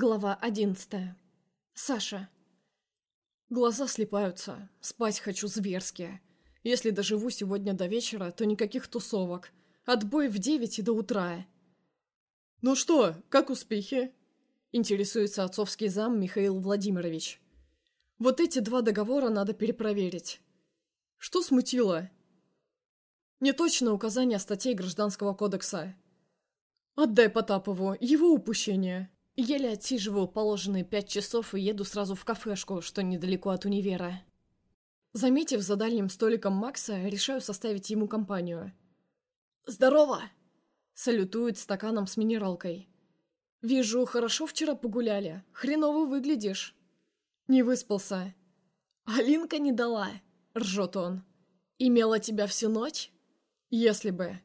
Глава одиннадцатая. Саша. Глаза слепаются. Спать хочу зверски. Если доживу сегодня до вечера, то никаких тусовок. Отбой в девять и до утра. «Ну что, как успехи?» Интересуется отцовский зам Михаил Владимирович. «Вот эти два договора надо перепроверить». «Что смутило?» «Неточное указание статей Гражданского кодекса». «Отдай Потапову, его упущение». Еле отсиживаю положенные пять часов и еду сразу в кафешку, что недалеко от универа. Заметив за дальним столиком Макса, решаю составить ему компанию. «Здорово!» — салютует стаканом с минералкой. «Вижу, хорошо вчера погуляли. Хреново выглядишь». «Не выспался». «Алинка не дала», — ржет он. «Имела тебя всю ночь?» «Если бы».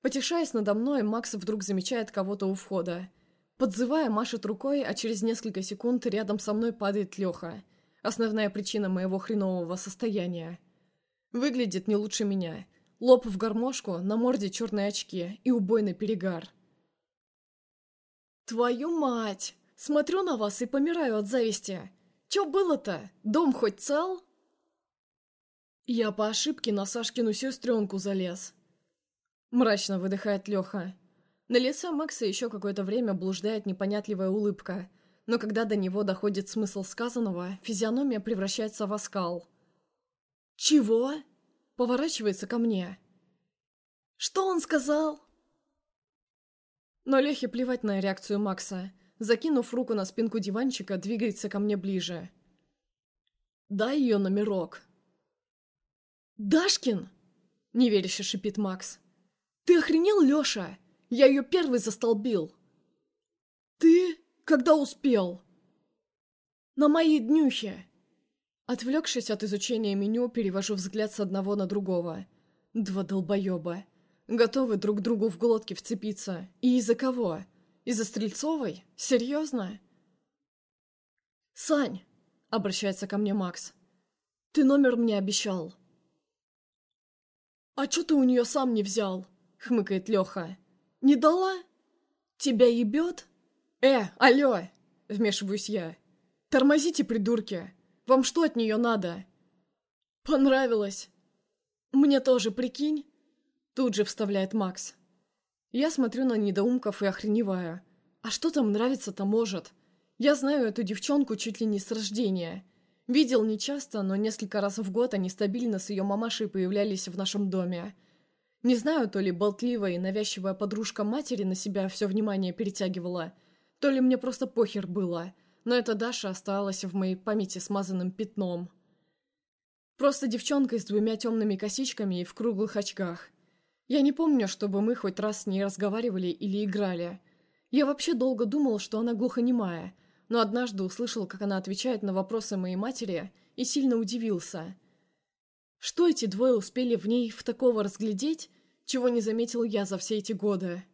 Потешаясь надо мной, Макс вдруг замечает кого-то у входа — Подзывая, машет рукой, а через несколько секунд рядом со мной падает Леха. Основная причина моего хренового состояния. Выглядит не лучше меня. Лоб в гармошку, на морде черные очки и убойный перегар. «Твою мать! Смотрю на вас и помираю от зависти. Чё было-то? Дом хоть цел?» «Я по ошибке на Сашкину сестренку залез», — мрачно выдыхает Леха. На лице Макса еще какое-то время блуждает непонятливая улыбка, но когда до него доходит смысл сказанного, физиономия превращается в оскал. «Чего?» — поворачивается ко мне. «Что он сказал?» Но Лехе плевать на реакцию Макса. Закинув руку на спинку диванчика, двигается ко мне ближе. «Дай ее номерок». «Дашкин?» — неверяще шипит Макс. «Ты охренел, Леша? Я ее первый застолбил. Ты? Когда успел? На моей днюхе. Отвлекшись от изучения меню, перевожу взгляд с одного на другого. Два долбоеба. Готовы друг другу в глотке вцепиться. И из-за кого? Из-за Стрельцовой? Серьезно? «Сань!» — обращается ко мне Макс. «Ты номер мне обещал». «А чё ты у нее сам не взял?» — хмыкает Леха. «Не дала? Тебя ебет?» «Э, алло!» — вмешиваюсь я. «Тормозите, придурки! Вам что от нее надо?» «Понравилось!» «Мне тоже, прикинь?» Тут же вставляет Макс. Я смотрю на недоумков и охреневаю. А что там нравится-то может? Я знаю эту девчонку чуть ли не с рождения. Видел нечасто, но несколько раз в год они стабильно с ее мамашей появлялись в нашем доме. Не знаю, то ли болтливая и навязчивая подружка матери на себя все внимание перетягивала, то ли мне просто похер было, но эта Даша осталась в моей памяти смазанным пятном. Просто девчонка с двумя темными косичками и в круглых очках. Я не помню, чтобы мы хоть раз с ней разговаривали или играли. Я вообще долго думал, что она глухонемая, но однажды услышал, как она отвечает на вопросы моей матери, и сильно удивился. Что эти двое успели в ней в такого разглядеть, чего не заметил я за все эти годы?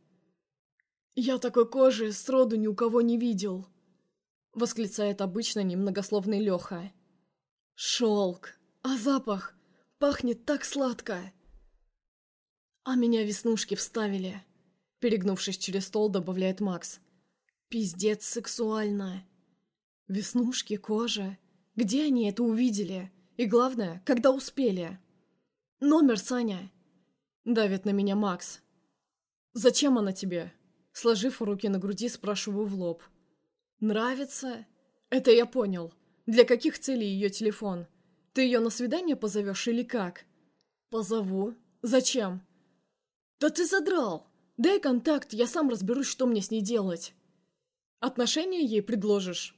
«Я такой кожи сроду ни у кого не видел», — восклицает обычно немногословный Леха. «Шелк! А запах! Пахнет так сладко!» «А меня веснушки вставили», — перегнувшись через стол, добавляет Макс. «Пиздец сексуально!» «Веснушки, кожа. Где они это увидели?» И главное, когда успели. Номер, Саня. Давит на меня Макс. Зачем она тебе? Сложив руки на груди, спрашиваю в лоб. Нравится? Это я понял. Для каких целей ее телефон? Ты ее на свидание позовешь или как? Позову. Зачем? Да ты задрал. Дай контакт, я сам разберусь, что мне с ней делать. Отношения ей предложишь?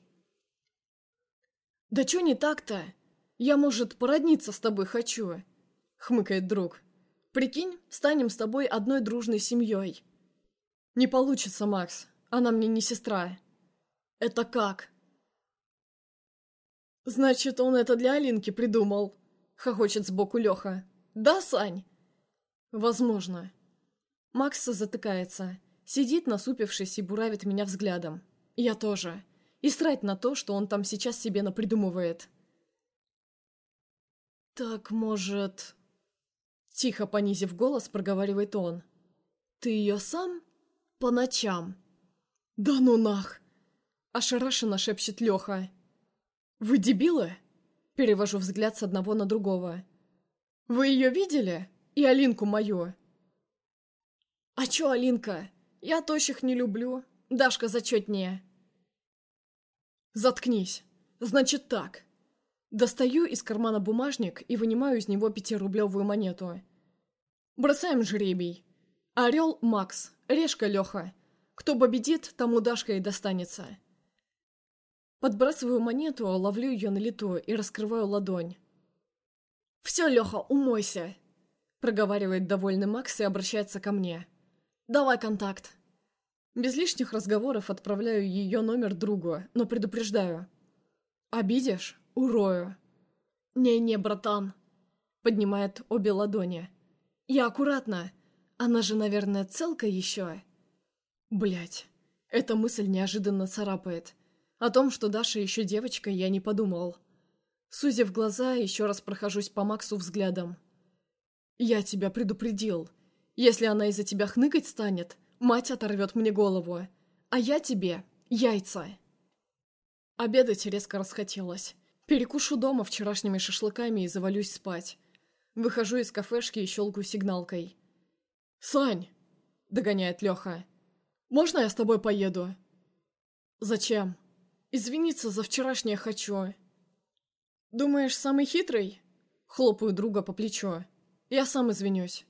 Да что не так-то? «Я, может, породниться с тобой хочу», — хмыкает друг. «Прикинь, станем с тобой одной дружной семьей». «Не получится, Макс. Она мне не сестра». «Это как?» «Значит, он это для Алинки придумал», — хохочет сбоку Леха. «Да, Сань?» «Возможно». Макс затыкается, сидит, насупившись, и буравит меня взглядом. Я тоже. И срать на то, что он там сейчас себе напридумывает. «Так, может...» Тихо понизив голос, проговаривает он. «Ты ее сам? По ночам?» «Да ну нах!» Ошарашенно шепчет Леха. «Вы дебилы?» Перевожу взгляд с одного на другого. «Вы ее видели? И Алинку мою?» «А чё, Алинка? Я тощих не люблю. Дашка зачетнее». «Заткнись. Значит так». Достаю из кармана бумажник и вынимаю из него пятирублевую монету. Бросаем жребий. Орел – Макс, решка – Леха. Кто победит, тому Дашка и достанется. Подбрасываю монету, ловлю ее на лету и раскрываю ладонь. «Все, Леха, умойся!» Проговаривает довольный Макс и обращается ко мне. «Давай контакт!» Без лишних разговоров отправляю ее номер другу, но предупреждаю. «Обидишь? Урою!» «Не-не, братан!» Поднимает обе ладони. «Я аккуратно. Она же, наверное, целка еще?» Блять, эта мысль неожиданно царапает. О том, что Даша еще девочка, я не подумал. Сузив глаза, еще раз прохожусь по Максу взглядом. «Я тебя предупредил. Если она из-за тебя хныкать станет, мать оторвет мне голову. А я тебе яйца». Обедать резко расхотелось. Перекушу дома вчерашними шашлыками и завалюсь спать. Выхожу из кафешки и щелкаю сигналкой. «Сань!» — догоняет Леха. «Можно я с тобой поеду?» «Зачем?» «Извиниться за вчерашнее хочу». «Думаешь, самый хитрый?» Хлопаю друга по плечу. «Я сам извинюсь».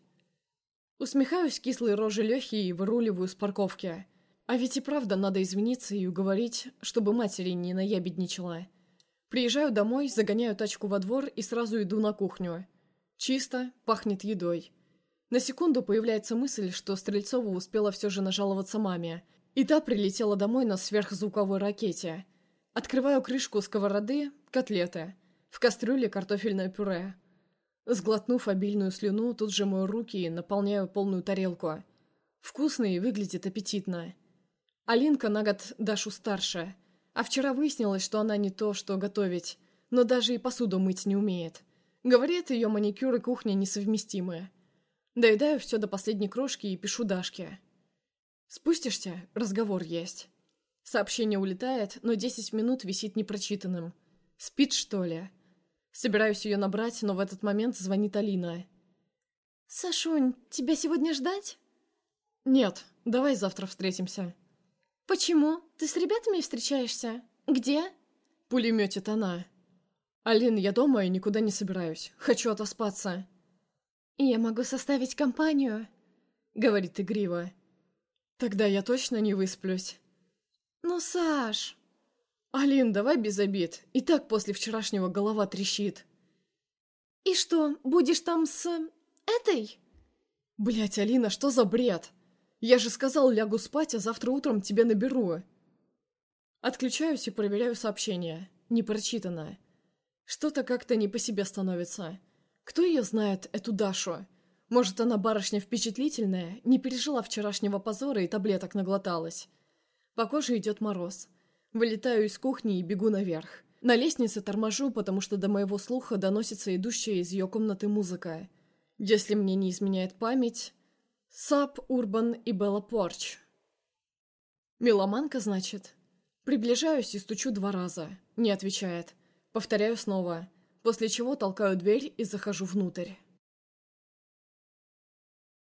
Усмехаюсь кислой рожей Лехи и выруливаю с парковки. А ведь и правда надо извиниться и уговорить, чтобы матери не наябедничала. Приезжаю домой, загоняю тачку во двор и сразу иду на кухню. Чисто, пахнет едой. На секунду появляется мысль, что Стрельцова успела все же нажаловаться маме, и та прилетела домой на сверхзвуковой ракете. Открываю крышку сковороды, котлеты. В кастрюле картофельное пюре. Сглотнув обильную слюну, тут же мою руки и наполняю полную тарелку. Вкусно и выглядит аппетитно. Алинка на год Дашу старше. А вчера выяснилось, что она не то, что готовить, но даже и посуду мыть не умеет. Говорит, ее маникюр и кухня несовместимы. Доедаю все до последней крошки и пишу Дашке. «Спустишься? Разговор есть». Сообщение улетает, но 10 минут висит непрочитанным. Спит, что ли? Собираюсь ее набрать, но в этот момент звонит Алина. «Сашунь, тебя сегодня ждать?» «Нет, давай завтра встретимся». «Почему? Ты с ребятами встречаешься? Где?» Пулеметит она. «Алин, я дома и никуда не собираюсь. Хочу отоспаться». «Я могу составить компанию», — говорит игриво. «Тогда я точно не высплюсь». «Ну, Саш...» «Алин, давай без обид. И так после вчерашнего голова трещит». «И что, будешь там с... этой?» Блять, Алина, что за бред? Я же сказал, лягу спать, а завтра утром тебя наберу». Отключаюсь и проверяю сообщение. Непрочитанное. Что-то как-то не по себе становится. Кто ее знает, эту Дашу? Может, она барышня впечатлительная, не пережила вчерашнего позора и таблеток наглоталась. По коже идет мороз. Вылетаю из кухни и бегу наверх. На лестнице торможу, потому что до моего слуха доносится идущая из ее комнаты музыка. Если мне не изменяет память... Сап, Урбан и Белла Порч. Меломанка, значит? Приближаюсь и стучу два раза. Не отвечает. Повторяю снова, после чего толкаю дверь и захожу внутрь.